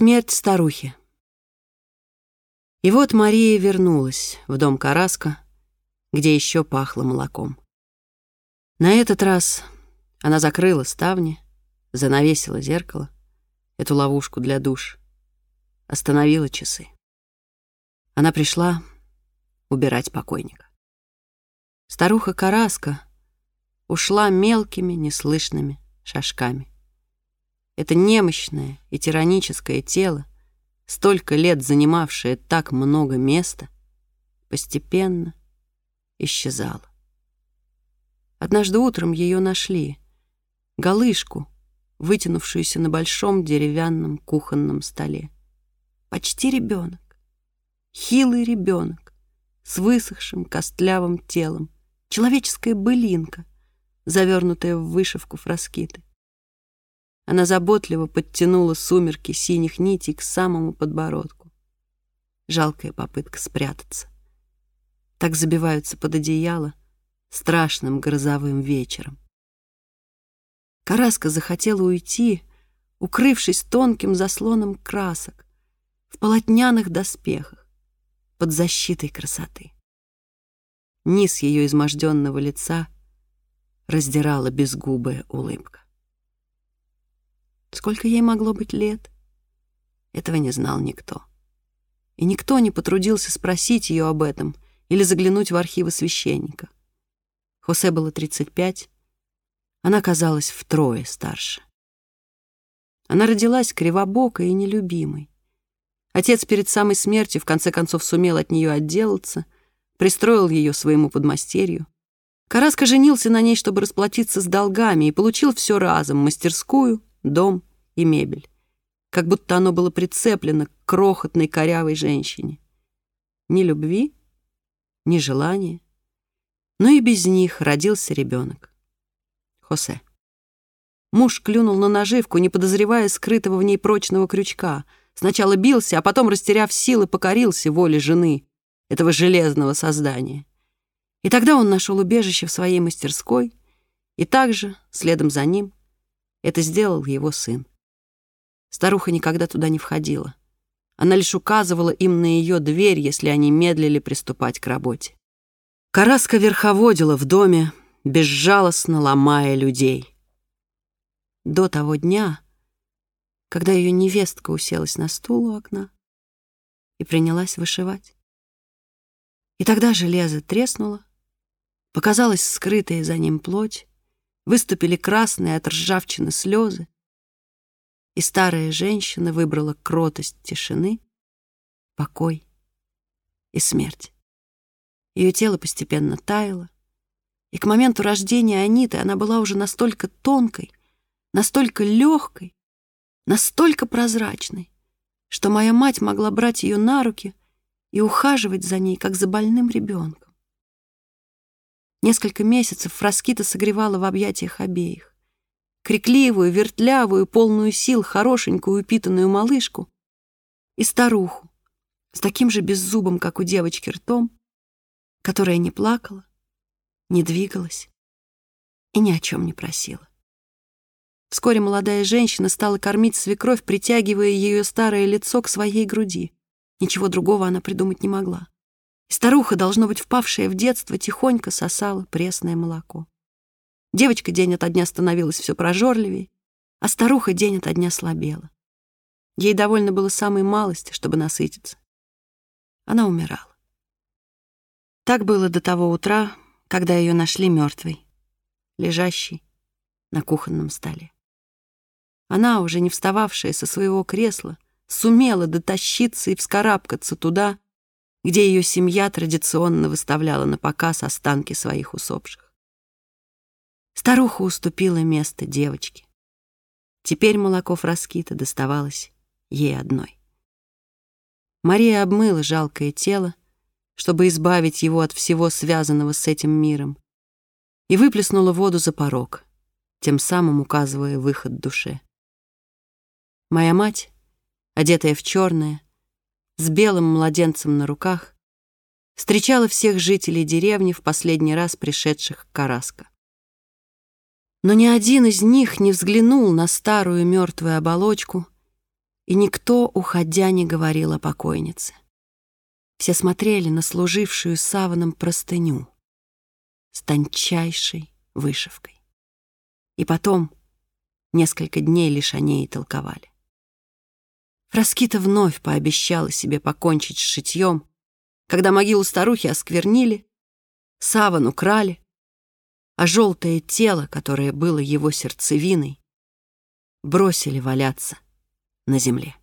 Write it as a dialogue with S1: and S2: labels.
S1: Смерть старухи. И вот Мария вернулась в дом Караска, где еще пахло молоком. На этот раз она закрыла ставни, занавесила зеркало, эту ловушку для душ, остановила часы. Она пришла убирать покойника. Старуха Караска ушла мелкими, неслышными шажками. Это немощное и тираническое тело, столько лет занимавшее так много места, постепенно исчезало. Однажды утром ее нашли, голышку, вытянувшуюся на большом деревянном кухонном столе. Почти ребенок, хилый ребенок с высохшим костлявым телом, человеческая былинка, завернутая в вышивку фраскиты. Она заботливо подтянула сумерки синих нитей к самому подбородку. Жалкая попытка спрятаться. Так забиваются под одеяло страшным грозовым вечером. Караска захотела уйти, укрывшись тонким заслоном красок, в полотняных доспехах, под защитой красоты. Низ ее изможденного лица раздирала безгубая улыбка. Сколько ей могло быть лет? Этого не знал никто. И никто не потрудился спросить ее об этом или заглянуть в архивы священника. Хосе было 35, она казалась втрое старше. Она родилась кривобокой и нелюбимой. Отец перед самой смертью в конце концов сумел от нее отделаться, пристроил ее своему подмастерью. Караска женился на ней, чтобы расплатиться с долгами, и получил все разом — мастерскую, дом и мебель, как будто оно было прицеплено к крохотной корявой женщине. Ни любви, ни желания, но и без них родился ребенок. Хосе. Муж клюнул на наживку, не подозревая скрытого в ней прочного крючка. Сначала бился, а потом, растеряв силы, покорился воле жены, этого железного создания. И тогда он нашел убежище в своей мастерской, и также, следом за ним, это сделал его сын. Старуха никогда туда не входила. Она лишь указывала им на ее дверь, если они медлили приступать к работе. Караска верховодила в доме, безжалостно ломая людей. До того дня, когда ее невестка уселась на стул у окна и принялась вышивать. И тогда железо треснуло, показалась скрытая за ним плоть, выступили красные от ржавчины слезы, и старая женщина выбрала кротость тишины, покой и смерть. Ее тело постепенно таяло, и к моменту рождения Аниты она была уже настолько тонкой, настолько легкой, настолько прозрачной, что моя мать могла брать ее на руки и ухаживать за ней, как за больным ребенком. Несколько месяцев Фраскита согревала в объятиях обеих. Крикливую, вертлявую, полную сил, хорошенькую, упитанную малышку и старуху с таким же беззубым, как у девочки, ртом, которая не плакала, не двигалась и ни о чем не просила. Вскоре молодая женщина стала кормить свекровь, притягивая ее старое лицо к своей груди. Ничего другого она придумать не могла. Старуха, должно быть, впавшая в детство, тихонько сосала пресное молоко. Девочка день ото дня становилась все прожорливее, а старуха день ото дня слабела. Ей довольно было самой малости, чтобы насытиться. Она умирала. Так было до того утра, когда ее нашли мертвой, лежащей на кухонном столе. Она, уже не встававшая со своего кресла, сумела дотащиться и вскарабкаться туда, где ее семья традиционно выставляла на показ останки своих усопших. Старуха уступила место девочке. Теперь молоко Фраскита доставалось ей одной. Мария обмыла жалкое тело, чтобы избавить его от всего связанного с этим миром, и выплеснула воду за порог, тем самым указывая выход душе. Моя мать, одетая в черное, с белым младенцем на руках, встречала всех жителей деревни в последний раз пришедших к Караско. Но ни один из них не взглянул на старую мертвую оболочку И никто, уходя, не говорил о покойнице. Все смотрели на служившую саваном простыню с тончайшей вышивкой. И потом несколько дней лишь о ней толковали. Фраскита вновь пообещала себе покончить с шитьем, когда могилу старухи осквернили, саван украли, а желтое тело, которое было его сердцевиной, бросили валяться на земле.